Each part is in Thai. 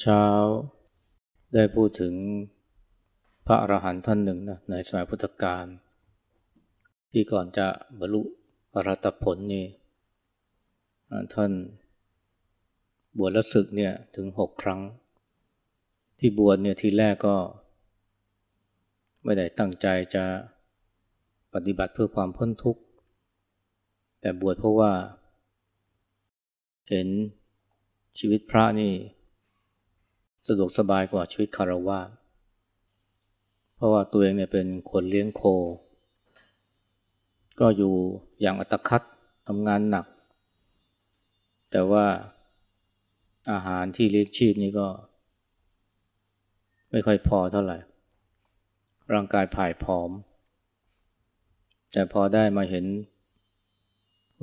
เช้าได้พูดถึงพระอรหันต์ท่านหนึ่งนะในสมัยพุทธกาลที่ก่อนจะบรรลุอรัตผลนี่ท่านบวชแล้วศึกเนี่ยถึงหกครั้ง ที่บวชเนี่ยทีแรกก็ ไม่ได้ตั้งใจจะปฏิบัติเพื่อความพ้นทุกข์ แต่บวชเพราะว่า เห็นชีวิตพระนี่ สะดวกสบายกว่าชีวิตคารวะเพราะว่าตัวเองเนี่ยเป็นคนเลี้ยงโค ก็อยู่อย่างอัตคัดทำงานหนัก แต่ว่าอาหารที่เลี้ยงชีพนี่ก็ ไม่ค่อยพอเท่าไหร่ ร่างกายผ่ายผอม แต่พอได้มาเห็น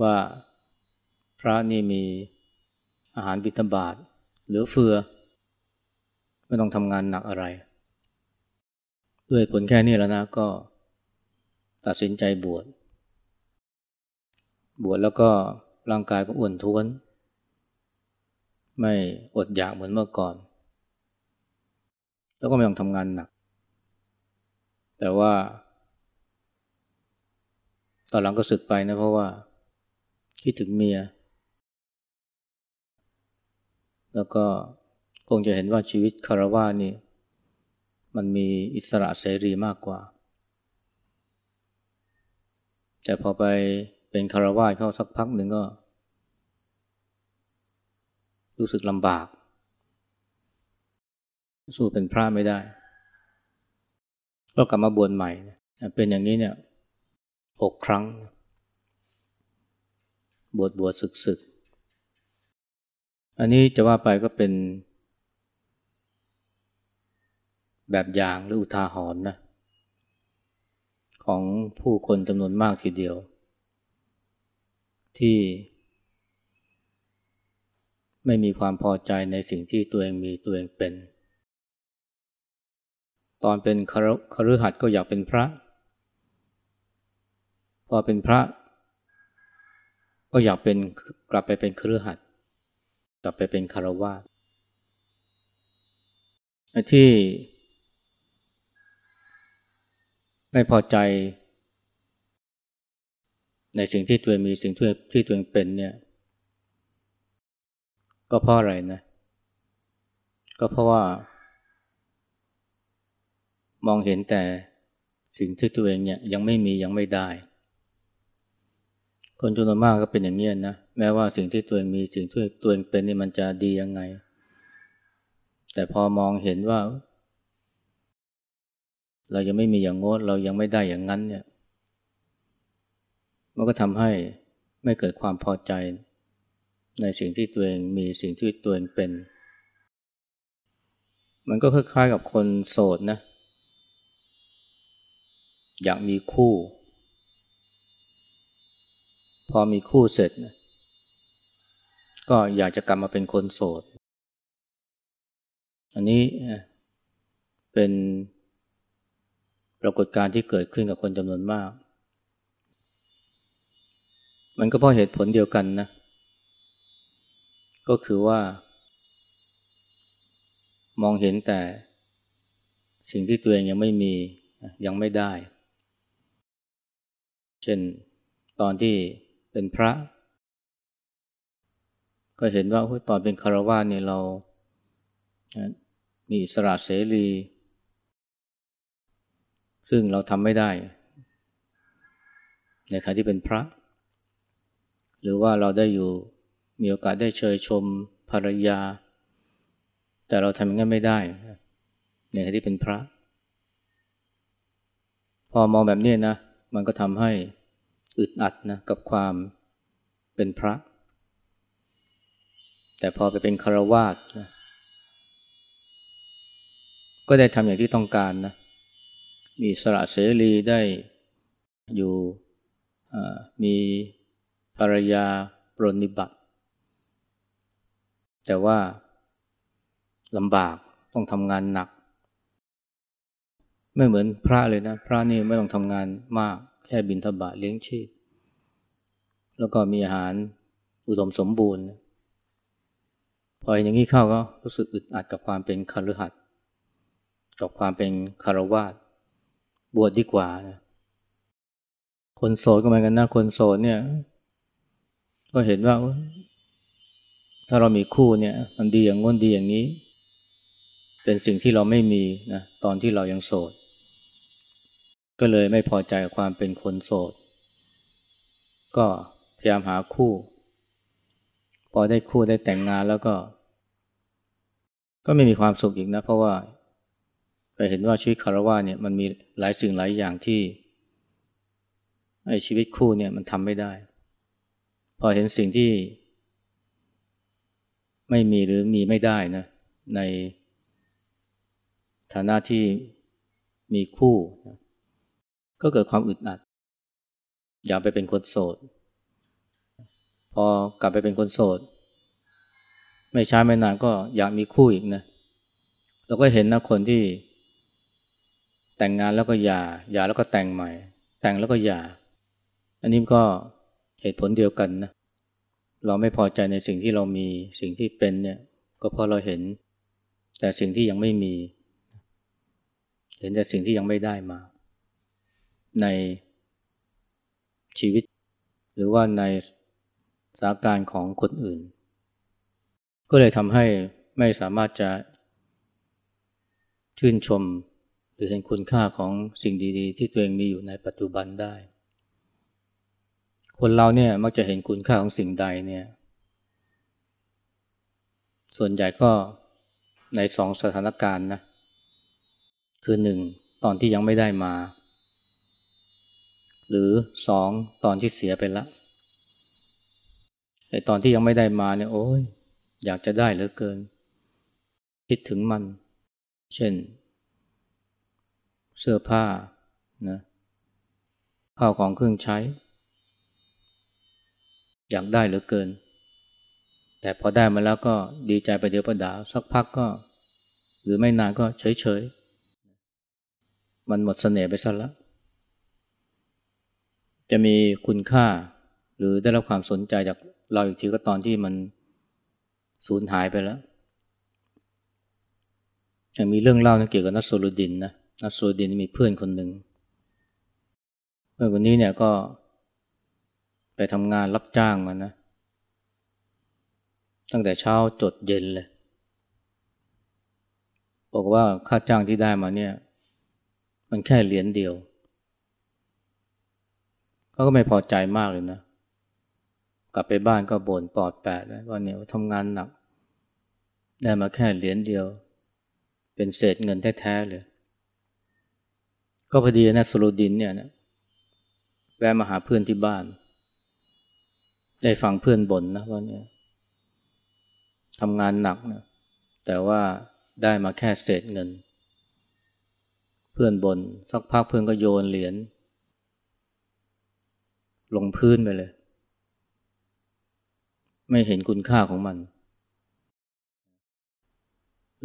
ว่าพระนี่มีอาหารบิณฑบาตเหลือเฟือ ไม่ต้องทำงานหนักอะไร ด้วยผลแค่นี้แล้วนะก็ตัดสินใจบวช บวชแล้วก็ร่างกายก็อ้วนท้วน ไม่อดอยากเหมือนเมื่อก่อน แล้วก็ไม่ต้องทำงานหนัก แต่ว่า ตอนหลังก็สึกไปนะเพราะว่า คิดถึงเมีย แล้วก็ คงจะเห็นว่าชีวิตคารวะนี่มันมีอิสระเสรีมากกว่า แต่พอไปเป็นคารวะเข้าสักพักหนึ่งก็ รู้สึกลำบาก สู้เป็นพระไม่ได้ ก็กลับมาบวชใหม่ เป็นอย่างนี้เนี่ยหกครั้ง บวชบวชศึกศึก อันนี้จะว่าไปก็เป็น แบบอย่างหรืออุทาหรณ์นะของผู้คนจำนวนมากทีเดียว ที่ ไม่มีความพอใจในสิ่งที่ตัวเองมีตัวเองเป็น ตอนเป็นคฤหัสถ์ก็อยากเป็นพระ พอเป็นพระ ก็อยากเป็นกลับไปเป็นคฤหัสถ์กลับไปเป็นคารวะที่ ไม่พอใจ ในสิ่งที่ตัวเองมีสิ่งที่ที่ตัวเองเป็นเนี่ย ก็เพราะอะไรนะ ก็เพราะว่า มองเห็นแต่สิ่งที่ตัวเองเนี่ยยังไม่มียังไม่ได้ คนจำนวนมากก็เป็นอย่างนี้นะแม้ว่าสิ่งที่ตัวเองมีสิ่งที่ตัวเองเป็นนี่มันจะดียังไง แต่พอมองเห็นว่า เรายังไม่มีอย่างงดเรายังไม่ได้อย่างนั้นเนี่ย มันก็ทำให้ไม่เกิดความพอใจ ในสิ่งที่ตัวเองมีสิ่งที่ตัวเองเป็น มันก็คล้ายๆกับคนโสดนะ อยากมีคู่ พอมีคู่เสร็จก็อยากจะกลับมาเป็นคนโสด อันนี้เป็น ปรากฏการณ์ที่เกิดขึ้นกับคนจำนวนมาก มันก็เพราะเหตุผลเดียวกันนะ ก็คือว่า มองเห็นแต่สิ่งที่ตัวเองยังไม่มียังไม่ได้ เช่นตอนที่เป็นพระ ก็เห็นว่าตอนเป็นคารวะเนี่ยเรา มีอิสระเสรี ซึ่งเราทำไม่ได้ ในขณะที่เป็นพระ หรือว่าเราได้อยู่มีโอกาสได้เชยชมภรรยา แต่เราทำอย่างนั้นไม่ได้ ในขณะที่เป็นพระ พอมองแบบนี้นะ มันก็ทำให้อึดอัดนะกับความเป็นพระ แต่พอไปเป็นคารวาสนะก็ได้ทำอย่างที่ต้องการนะ มีสระเสรีได้อยู่มีภรรยาปรนิบัติ แต่ว่าลำบากต้องทำงานหนัก ไม่เหมือนพระเลยนะ พระนี่ไม่ต้องทำงานมากแค่บินทบาทเลี้ยงชีพ แล้วก็มีอาหารอุดมสมบูรณ์ พออย่างนี้เข้าก็รู้สึกอึดอัดกับความเป็นคฤหัสถ์กับความเป็นคารวาส บวชดดีกว่านะคนโสดก็เหมือนกันนะคนโสดเนี่ย ก็เห็นว่า ถ้าเรามีคู่เนี่ย มันดีอย่างง้นดีอย่างนี้ เป็นสิ่งที่เราไม่มีนะตอนที่เรายังโสด ก็เลยไม่พอใจกับความเป็นคนโสด ก็พยายามหาคู่ พอได้คู่ได้แต่งงานแล้วก็ ก็ไม่มีความสุขอีกนะ เพราะว่า ไปเห็นว่าชีวิตคารวะเนี่ยมันมีหลายสิ่งหลายอย่างที่ไอ้ชีวิตคู่เนี่ยมันทำไม่ได้ พอเห็นสิ่งที่ ไม่มีหรือมีไม่ได้นะในฐานะที่มีคู่นะก็เกิดความอึดอัด อยากไปเป็นคนโสด พอกลับไปเป็นคนโสด ไม่ช้าไม่นานก็อยากมีคู่อีกนะเราก็เห็นนะคนที่ แต่งงานแล้วก็หย่าหย่าแล้วก็แต่งใหม่ แต่งแล้วก็หย่า อันนี้ก็เหตุผลเดียวกันนะเราไม่พอใจในสิ่งที่เรามีสิ่งที่เป็นเนี่ยก็เพราะเราเห็น แต่สิ่งที่ยังไม่มี เห็นแต่สิ่งที่ยังไม่ได้มา ในชีวิต หรือว่าในสถานการณ์ของคนอื่น ก็เลยทำให้ไม่สามารถจะชื่นชม หรือเห็นคุณค่าของสิ่งดีๆ ที่ตัวเองมีอยู่ในปัจจุบันได้ คนเราเนี่ยมักจะเห็นคุณค่าของสิ่งใดเนี่ย ส่วนใหญ่ก็ในสองสถานการณ์นะ คือหนึ่งตอนที่ยังไม่ได้มา หรือสองตอนที่เสียไปละไอตอนที่ยังไม่ได้มาเนี่ยโอ้ยอยากจะได้เหลือเกิน คิดถึงมัน เช่น เสื้อผ้านะข้าวของเครื่องใช้ อยากได้เหลือเกิน แต่พอได้มาแล้วก็ดีใจไปเดียวประดาสักพักก็ หรือไม่นานก็เฉยเฉยมันหมดเสน่ห์ไปซะแล้วจะมีคุณค่าหรือได้รับความสนใจจากเราอีกทีก็ตอนที่มันสูญหายไปแล้วยังมีเรื่องเล่านะเกี่ยวกับนัสโซลดินนะ นัสโซดินมีเพื่อนคนหนึ่งเพื่อนคนนี้เนี่ยก็ ไปทำงานรับจ้างมานะ ตั้งแต่เช้าจดเย็นเลยบอกว่าค่าจ้างที่ได้มาเนี่ย มันแค่เหรียญเดียวเขาก็ไม่พอใจมากเลยนะ กลับไปบ้านก็บ่นปอดแปดว่าเนี่ยทำงานหนัก ได้มาแค่เหรียญเดียว เป็นเศษเงินแท้ๆเลย ก็พอดีนะสโลดินเนี่ยนะแวะมาหาเพื่อนที่บ้าน ได้ฟังเพื่อนบ่นนะว่าเนี่ยทำงานหนักนะแต่ว่าได้มาแค่เศษเงิน เพื่อนบน่นสักพักเพื่อนก็โยนเหรียญลงพื้นไปเลย ไม่เห็นคุณค่าของมัน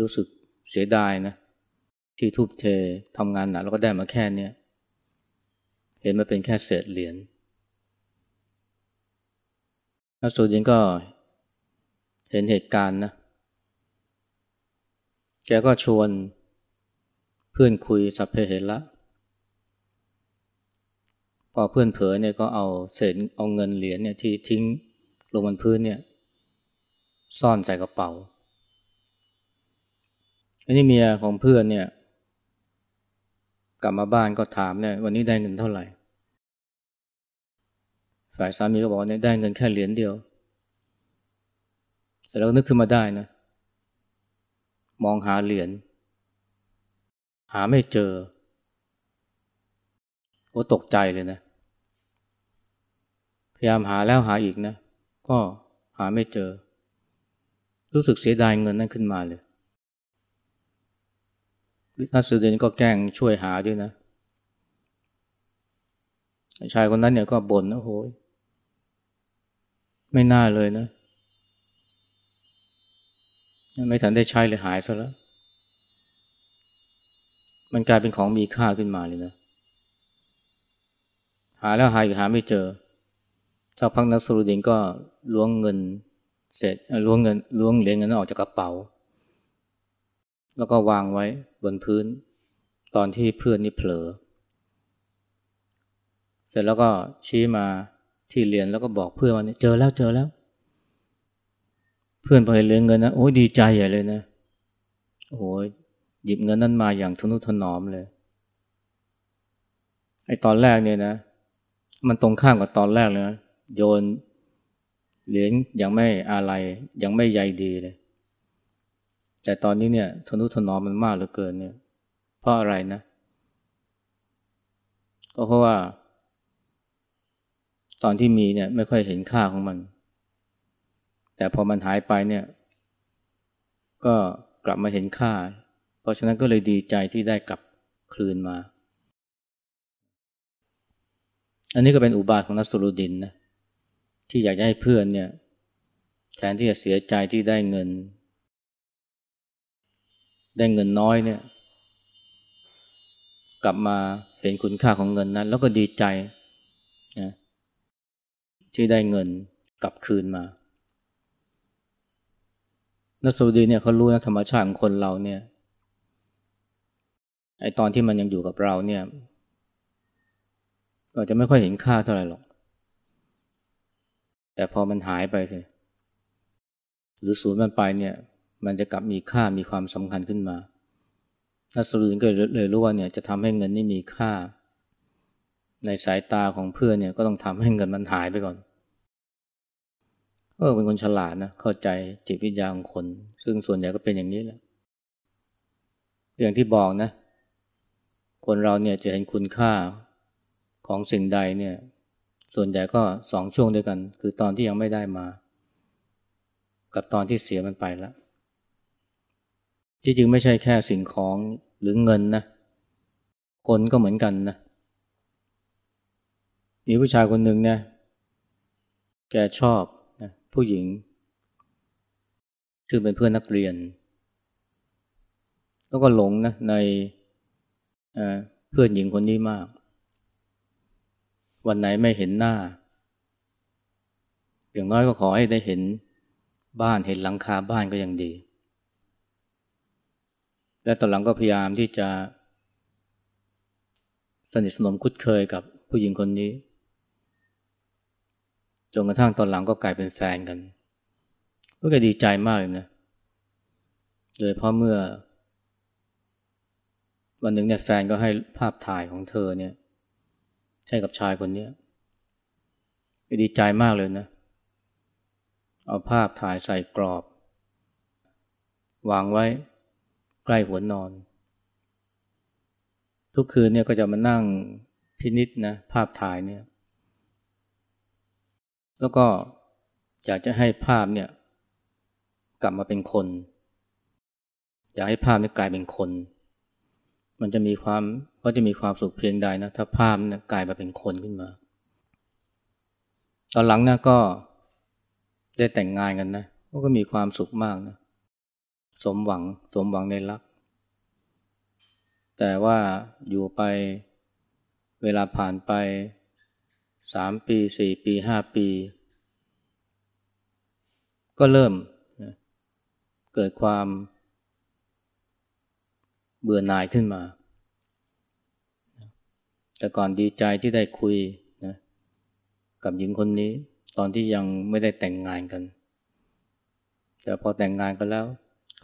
รู้สึกเสียดายนะ ที่ทุบเททำงานหนักแล้วก็ได้มาแค่เนี้ยเห็นมาเป็นแค่เศษเหรียญนักสูจินก็เห็นเหตุการณ์นะ แกก็ชวนเพื่อนคุยสัพเพเหระพอเพื่อนเผลอเนี่ยก็เอาเศษเอาเงินเหรียญเนี่ยที่ทิ้งลงบนพื้นเนี่ย ซ่อนใส่กระเป๋าอันนี้เมียของเพื่อนเนี่ย กลับมาบ้านก็ถามเนี่ยวันนี้ได้เงินเท่าไหร่ ฝ่ายสามีก็บอกเนี่ยได้เงินแค่เหรียญเดียว เสร็จแล้วนึกขึ้นมาได้นะ มองหาเหรียญหาไม่เจอโอ้ตกใจเลยนะ พยายามหาแล้วหาอีกนะ ก็หาไม่เจอ รู้สึกเสียดายเงินนั้นขึ้นมาเลย นักสเดนก็แกล้งช่วยหาด้วยนะ ชายคนนั้นเนี่ยก็บ่นนะโหยไม่น่าเลยนะ ไม่ทันได้ใช้เลยหายซะแล้ว มันกลายเป็นของมีค่าขึ้นมาเลยนะ หาแล้วหายหาไม่เจอสักพักนักสุรดินก็ล้วงเงิน เสร็จล้วงเงินล้วงเหรียญเงินออกจากกระเป๋า แล้วก็วางไว้บนพื้น ตอนที่เพื่อนนี่เผลอ เสร็จแล้วก็ชี้มาที่เรียนแล้วก็บอกเพื่อนว่าเจอแล้วเจอแล้ว เพื่อนพอเห็นเหรียญเงินนะโอ้ยดีใจใหญ่เลยนะโอ้ยหยิบเงินนั้นมาอย่างทนุถนอมเลยไอ้ตอนแรกเนี่ยนะ มันตรงข้ามกับตอนแรกเลยนะโยนเหรียญยังไม่อะไรยังไม่ใยดีเลย แต่ตอนนี้เนี่ยทนุถนอมมันมากเหลือเกินเนี่ย เพราะอะไรนะ ก็เพราะว่า ตอนที่มีเนี่ยไม่ค่อยเห็นค่าของมัน แต่พอมันหายไปเนี่ย ก็กลับมาเห็นค่า เพราะฉะนั้นก็เลยดีใจที่ได้กลับคืนมา อันนี้ก็เป็นอุบาทของนัสรุดินนะที่อยากจะให้เพื่อนเนี่ยแทนที่จะเสียใจที่ได้เงิน ได้เงินน้อยเนี่ย กลับมาเห็นคุณค่าของเงินนั้น แล้วก็ดีใจนะที่ได้เงินกลับคืนมานักสุดีเนี่ยเขารู้นะธรรมชาติของคนเราเนี่ยไอตอนที่มันยังอยู่กับเราเนี่ย เราจะไม่ค่อยเห็นค่าเท่าไหร่หรอก แต่พอมันหายไปเลยหรือสูญมันไปเนี่ย มันจะกลับมีค่ามีความสำคัญขึ้นมานักสรุนก็เลยรู้ว่าเนี่ยจะทำให้เงินนี่มีค่า ในสายตาของเพื่อนเนี่ยก็ต้องทำให้เงินมันหายไปก่อนเออเป็นคนฉลาดนะเข้าใจจิตวิญญาณของคน ซึ่งส่วนใหญ่ก็เป็นอย่างนี้แหละอย่างที่บอกนะ คนเราเนี่ยจะเห็นคุณค่าของสิ่งใดเนี่ย ส่วนใหญ่ก็สองช่วงด้วยกัน คือตอนที่ยังไม่ได้มา กับตอนที่เสียมันไปแล้ว จริงๆไม่ใช่แค่สิ่งของหรือเงินนะ คนก็เหมือนกันนะมีผู้ชายคนหนึ่งเนี่ยแกชอบนะผู้หญิงซึ่งเป็นเพื่อนนักเรียน แล้วก็หลงนะในเพื่อนหญิงคนนี้มาก วันไหนไม่เห็นหน้า อย่างน้อยก็ขอให้ได้เห็นบ้านเห็นหลังคาบ้านก็ยังดี และตอนหลังก็พยายามที่จะ สนิทสนมคุ้นเคยกับผู้หญิงคนนี้ จนกระทั่งตอนหลังก็กลายเป็นแฟนกันก็ดีใจมากเลยนะ โดยเพราะเมื่อ วันหนึ่งเนี่ยแฟนก็ให้ภาพถ่ายของเธอเนี่ยให้กับชายคนนี้ดีใจมากเลยนะ เอาภาพถ่ายใส่กรอบ วางไว้ ใกล้หัวนอน ทุกคืนเนี่ยก็จะมานั่งพินิษนะภาพถ่ายเนี่ยแล้วก็อยากจะให้ภาพเนี่ยกลับมาเป็นคน อยากให้ภาพนี้กลายเป็นคน มันจะมีความก็จะมีความสุขเพียงใดนะถ้าภาพเนี่ยกลายมาเป็นคนขึ้นมา ตอนหลังนะก็ได้แต่งงานกันนะก็มีความสุขมากนะ สมหวังสมหวังในรัก แต่ว่าอยู่ไปเวลาผ่านไปสามปีสี่ปีห้าปี ก็เริ่มนะเกิดความเบื่อหน่ายขึ้นมา แต่ก่อนดีใจที่ได้คุยนะกับหญิงคนนี้ ตอนที่ยังไม่ได้แต่งงานกัน แต่พอแต่งงานกันแล้ว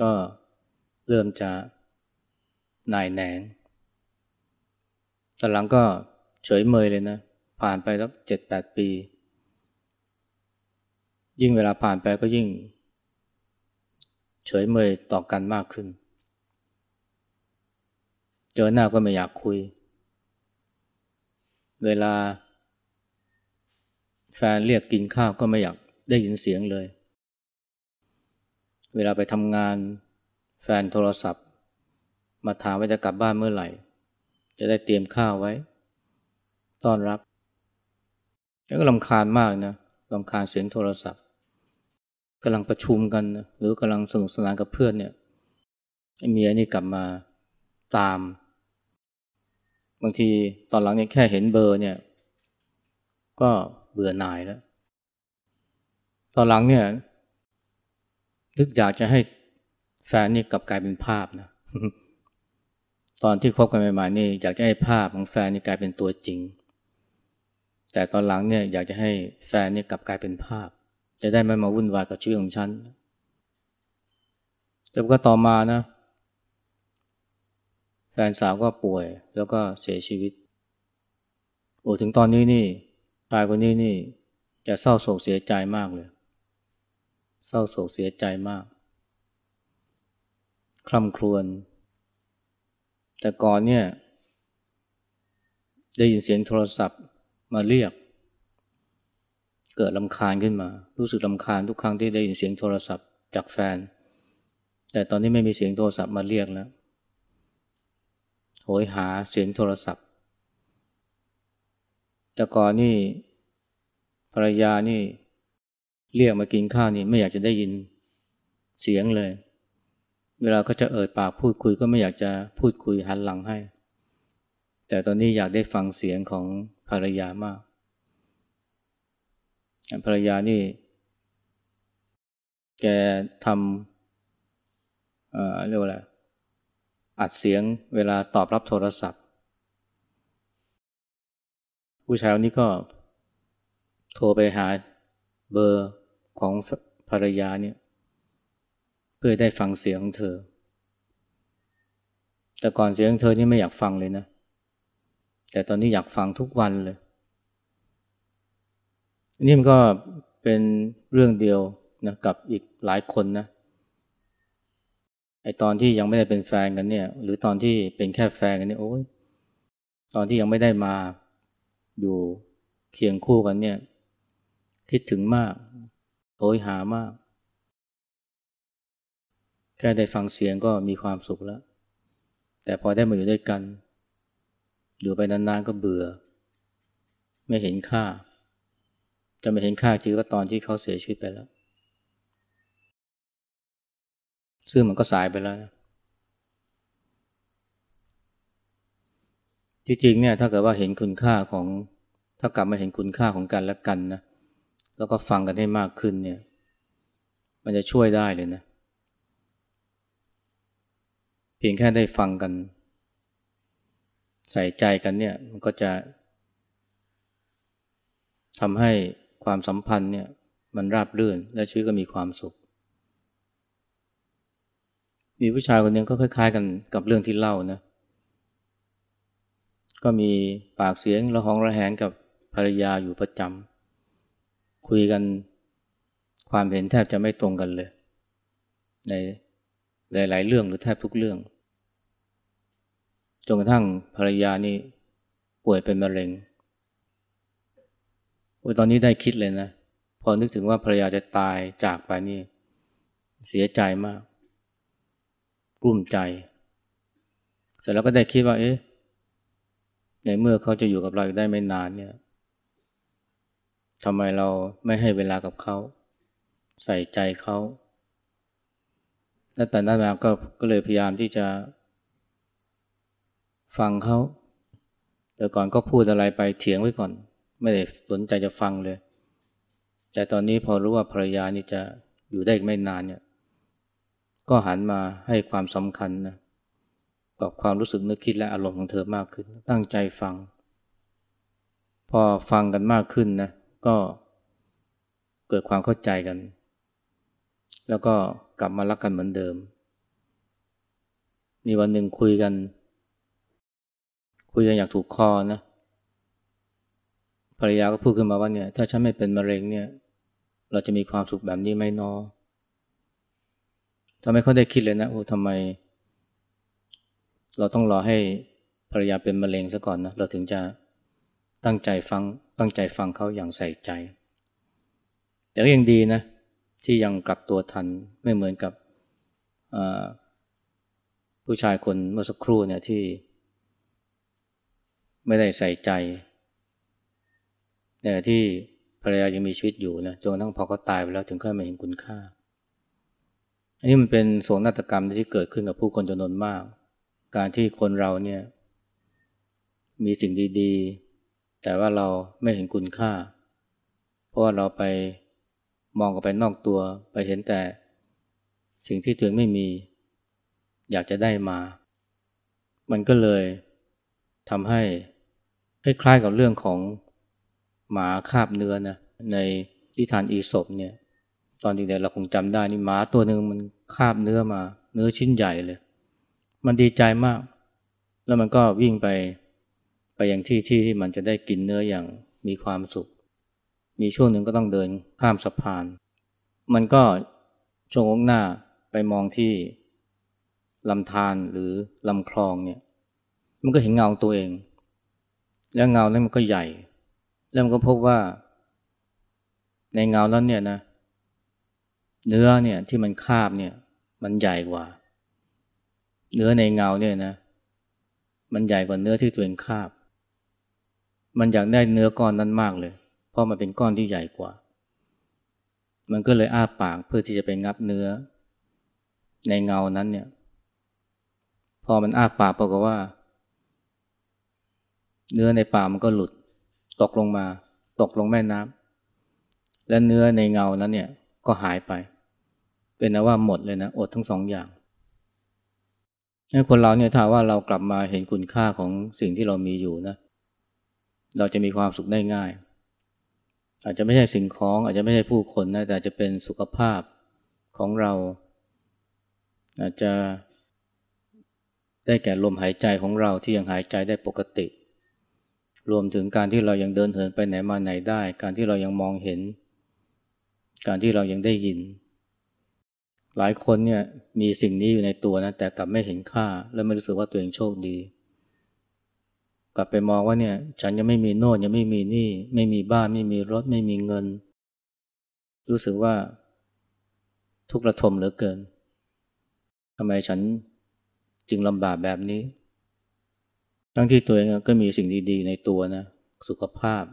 ก็เริ่มจะนายแหนงตอนหลังก็เฉยเมยเลยนะ ผ่านไปแล้วเจ็ดแปดปี ยิ่งเวลาผ่านไปก็ยิ่ง เฉยเมยต่อกันมากขึ้น เจอหน้าก็ไม่อยากคุย เวลาแฟนเรียกกินข้าวก็ไม่อยากได้ยินเสียงเลย เวลาไปทำงานแฟนโทรศัพท์ มาถามว่าจะกลับบ้านเมื่อไหร่ จะได้เตรียมข้าวไว้ ต้อนรับแล้วก็ลำคาญมากนะลำคาญเสียงโทรศัพท์กำลังประชุมกันนะหรือกำลังสนุกสนานกับเพื่อนเนี่ยเมียนี่กลับมาตาม บางทีตอนหลังเนี่ยแค่เห็นเบอร์เนี่ย ก็เบื่อหน่ายแล้ว ตอนหลังเนี่ย นึกอยากจะให้แฟนนี่กลับกลายเป็นภาพนะ ตอนที่คบกันใหม่ๆนี่อยากจะให้ภาพของแฟนนี่กลายเป็นตัวจริง แต่ตอนหลังเนี่ยอยากจะให้แฟนนี่กลับกลายเป็นภาพ จะได้ไม่มาวุ่นวายกับชีวิตของฉันแต่ก็ต่อมานะ แฟนสาวก็ป่วยแล้วก็เสียชีวิต โอ้ถึงตอนนี้นี่ชายคนนี้นี่จะเศร้าโศกเสียใจมากเลย เศร้าโศกเสียใจมาก คร่ำครวญ แต่ก่อนเนี่ย ได้ยินเสียงโทรศัพท์มาเรียก เกิดลำคาญขึ้นมา รู้สึกลำคาญทุกครั้งที่ได้ยินเสียงโทรศัพท์จากแฟน แต่ตอนนี้ไม่มีเสียงโทรศัพท์มาเรียกแล้วโหยหาเสียงโทรศัพท์ แต่ก่อนนี่ภรรยานี่ เรียกมากินข้าวนี่ไม่อยากจะได้ยินเสียงเลย เวลาเขาจะเอ่ยปากพูดคุยก็ไม่อยากจะพูดคุยหันหลังให้ แต่ตอนนี้อยากได้ฟังเสียงของภรรยามากภรรยานี่ แกทำเอ่อเรียกว่าอะไรอัดเสียงเวลาตอบรับโทรศัพท์ ผู้ชายคนนี้ก็โทรไปหาเบอร์ ของภรรยาเนี่ยเพื่อได้ฟังเสียงของเธอ แต่ก่อนเสียงของเธอนี่ไม่อยากฟังเลยนะ แต่ตอนนี้อยากฟังทุกวันเลย นี่มันก็เป็นเรื่องเดียวนะกับอีกหลายคนนะไอตอนที่ยังไม่ได้เป็นแฟนกันเนี่ย หรือตอนที่เป็นแค่แฟนกันเนี่ยโอ้ยตอนที่ยังไม่ได้มาอยู่เคียงคู่กันเนี่ย คิดถึงมาก โหยหามาก แค่ได้ฟังเสียงก็มีความสุขแล้ว แต่พอได้มาอยู่ด้วยกัน อยู่ไปนานๆก็เบื่อ ไม่เห็นค่า จะไม่เห็นค่าจริงก็ตอนที่เขาเสียชีวิตไปแล้ว ซึ่งมันก็สายไปแล้วนะจริงๆเนี่ยถ้าเกิดว่าเห็นคุณค่าของ ถ้ากลับมาเห็นคุณค่าของกันและกันนะ แล้วก็ฟังกันให้มากขึ้นเนี่ย มันจะช่วยได้เลยนะ เพียงแค่ได้ฟังกัน ใส่ใจกันเนี่ย มันก็จะทำให้ความสัมพันธ์เนี่ย มันราบรื่นและชีวิตก็มีความสุข มีผู้ชายคนนึงก็คล้าย ๆ กันกับเรื่องที่เล่านะ ก็มีปากเสียงระหองระแหงกับภรรยาอยู่ประจำ คุยกันความเห็นแทบจะไม่ตรงกันเลย ในหลาย ๆ เรื่องหรือแทบทุกเรื่อง จนกระทั่งภรรยานี่ป่วยเป็นมะเร็งโอ้ตอนนี้ได้คิดเลยนะ พอนึกถึงว่าภรรยาจะตายจากไปนี่ เสียใจมากกลุ้มใจ เสร็จแล้วก็ได้คิดว่า เอ๊ะ ในเมื่อเขาจะอยู่กับเราได้ไม่นานเนี่ย ทำไมเราไม่ให้เวลากับเขา ใส่ใจเขาแล้วแต่นั้นมาก็ก็เลยพยายามที่จะ ฟังเขา แต่ก่อนก็พูดอะไรไปเถียงไว้ก่อน ไม่ได้สนใจจะฟังเลย แต่ตอนนี้พอรู้ว่าภรรยานี่จะอยู่ได้อีกไม่นานเนี่ย ก็หันมาให้ความสำคัญนะกับความรู้สึกนึกคิดและอารมณ์ของเธอมากขึ้น ตั้งใจฟัง พอฟังกันมากขึ้นนะ ก็เกิดความเข้าใจกัน แล้วก็กลับมารักกันเหมือนเดิม มีวันหนึ่งคุยกัน คุยกันอยากถูกคอนะ ภรรยาก็พูดขึ้นมาว่าเนี่ย ถ้าฉันไม่เป็นมะเร็งเนี่ย เราจะมีความสุขแบบนี้ไหมนอทำไมเขาได้คิดเลยนะโอ้ทำไม เราต้องรอให้ภรรยาเป็นมะเร็งซะก่อนนะ เราถึงจะ ตั้งใจฟังตั้งใจฟังเขาอย่างใส่ใจ แต่ก็ยังดีนะ ที่ยังกลับตัวทันไม่เหมือนกับผู้ชายคนเมื่อสักครู่เนี่ยที่ ไม่ได้ใส่ใจแต่ที่ภรรยายังมีชีวิตอยู่นะจนทั้งพอเขาตายไปแล้วถึงค่อยมาเห็นคุณค่า อันนี้มันเป็นโศกนาฏกรรมที่เกิดขึ้นกับผู้คนจำนวนมาก การที่คนเราเนี่ย มีสิ่งดี ๆ แต่ว่าเราไม่เห็นคุณค่า เพราะว่าเราไปมองออกไปนอกตัว ไปเห็นแต่สิ่งที่ตัวเองไม่มี อยากจะได้มา มันก็เลยทำให้คล้ายๆกับเรื่องของหมาคาบเนื้อนะในที่ทานอีศพเนี่ย ตอนเด็กๆเราคงจำได้นี่หมาตัวหนึ่งมันคาบเนื้อมา เนื้อชิ้นใหญ่เลย มันดีใจมาก แล้วมันก็วิ่งไป ไปยังที่ที่ที่มันจะได้กินเนื้ออย่างมีความสุข มีช่วงหนึ่งก็ต้องเดินข้ามสะพาน มันก็ชงงหน้าไปมองที่ลำธารหรือลำคลองเนี่ย มันก็เห็นเงาตัวเอง แล้วเงานั้นมันก็ใหญ่ แล้วมันก็พบว่า ในเงานั้นเนี่ยนะ เนื้อเนี่ยที่มันคาบเนี่ย มันใหญ่กว่า เนื้อในเงาเนี่ยนะ มันใหญ่กว่าเนื้อที่ตัวเองคาบ มันอยากได้เนื้อก้อนนั้นมากเลย เพราะมันเป็นก้อนที่ใหญ่กว่า มันก็เลยอ้าปากเพื่อที่จะไปงับเนื้อ ในเงานั้นเนี่ย พอมันอ้าปากปรากฏว่า เนื้อในปากมันก็หลุด ตกลงมา ตกลงแม่น้ำและเนื้อในเงานั้นเนี่ยก็หายไป เป็นนะว่าหมดเลยนะ อดทั้งสองอย่างให้คนเราเนี่ยถ้าว่าเรากลับมาเห็นคุณค่าของสิ่งที่เรามีอยู่นะเเราจะมีความสุขได้ง่าย อาจจะไม่ใช่สิ่งของอาจจะไม่ใช่ผู้คนนะแต่จะเป็นสุขภาพของเรา อาจจะได้แก่ลมหายใจของเราที่ยังหายใจได้ปกติ รวมถึงการที่เรายังเดินเหินไปไหนมาไหนได้ การที่เรายังมองเห็น การที่เรายังได้ยิน หลายคนเนี่ยมีสิ่งนี้อยู่ในตัวนะแต่กลับไม่เห็นค่า และไม่รู้สึกว่าตัวเองโชคดี กลับไปมองว่าเนี่ย ฉันยังไม่มีโน่นยังไม่มีนี่ ไม่มีบ้านไม่มีรถไม่มีเงิน รู้สึกว่า ทุกข์ระทมเหลือเกินทำไมฉันจึงลำบากแบบนี้ ทั้งที่ตัวเองก็มีสิ่งดี ๆ ในตัวนะ สุขภาพ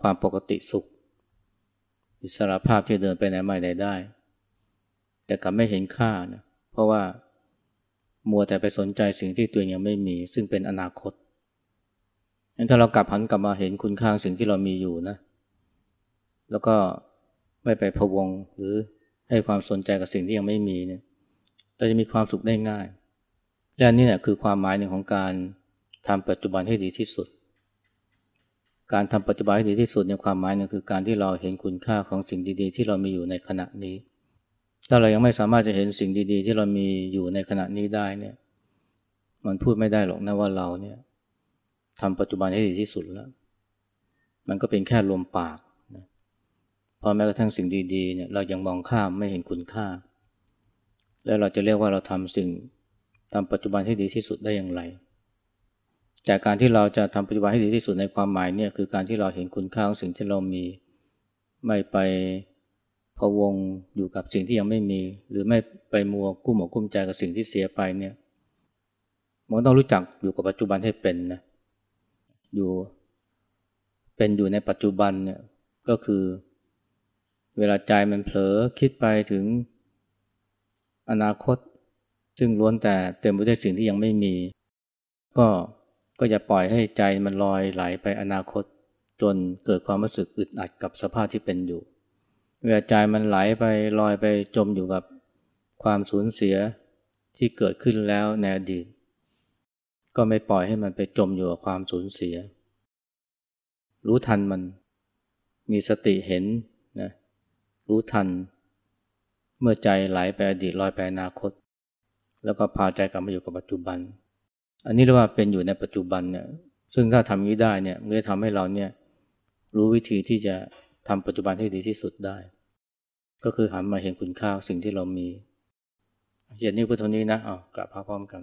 ความปกติสุข อิสระภาพที่เดินไปไหนมาไหนได้ แต่กลับไม่เห็นค่านะเพราะว่า มัวแต่ไปสนใจสิ่งที่ตัวเองยังไม่มี ซึ่งเป็นอนาคตงั้นถ้าเรากลับหันกลับมาเห็นคุณค่าสิ่งที่เรามีอยู่นะ แล้วก็ไม่ไปพะวงหรือให้ความสนใจกับสิ่งที่ยังไม่มีเนี่ย เราจะมีความสุขได้ง่าย และนี่แหละคือความหมายหนึ่งของการทำปัจจุบันให้ดีที่สุด การทำปัจจุบันให้ดีที่สุดในความหมายหนึ่งคือการที่เราเห็นคุณค่าของสิ่งดีๆ ที่เรามีอยู่ในขณะนี้ ถ้าเรายังไม่สามารถจะเห็นสิ่งดี ๆ ที่เรามีอยู่ในขณะนี้ได้เนี่ย มันพูดไม่ได้หรอกนะว่าเราเนี่ยทำปัจจุบันให้ดีที่สุดแล้ว มันก็เป็นแค่ลมปากนะพอแม้กระทั่งสิ่งดีๆเนี่ยเรายังมองข้ามไม่เห็นคุณค่า แล้วเราจะเรียกว่าเราทำสิ่งทำปัจจุบันให้ดีที่สุดได้อย่างไรแต่การที่เราจะทำปัจจุบันให้ดีที่สุดในความหมายเนี่ยคือการที่เราเห็นคุณค่าของสิ่งที่เรามี ไม่ไป พวงอยู่กับสิ่งที่ยังไม่มี หรือไม่ไปมัวกุ้มอกกุ้มใจกับสิ่งที่เสียไปเนี่ยมันต้องรู้จักอยู่กับปัจจุบันให้เป็นนะอยู่เป็นอยู่ในปัจจุบันเนี่ยก็คือ เวลาใจมันเผลอคิดไปถึงอนาคต ซึ่งล้วนแต่เต็มไปด้วยสิ่งที่ยังไม่มี ก็ก็อย่าปล่อยให้ใจมันลอยไหลไปอนาคต จนเกิดความรู้สึกอึดอัดกับสภาพที่เป็นอยู่ เวลาใจมันไหลไปลอยไปจมอยู่กับความสูญเสียที่เกิดขึ้นแล้วในอดีต ก็ไม่ปล่อยให้มันไปจมอยู่กับความสูญเสีย รู้ทันมันมีสติเห็นนะรู้ทัน เมื่อใจไหลไปอดีตลอยไปอนาคต แล้วก็พาใจกลับมาอยู่กับปัจจุบัน อันนี้เรียกว่าเป็นอยู่ในปัจจุบันเนี่ยซึ่งถ้าทำนี้ได้เนี่ยมันจะทำให้เราเนี่ยรู้วิธีที่จะ ทำปัจจุบันให้ดีที่สุดได้ ก็คือหันมาเห็นคุณค่าสิ่งที่เรามีเย็นนี้พุทโธนี้นะอ๋อกลับพาพร้อมกัน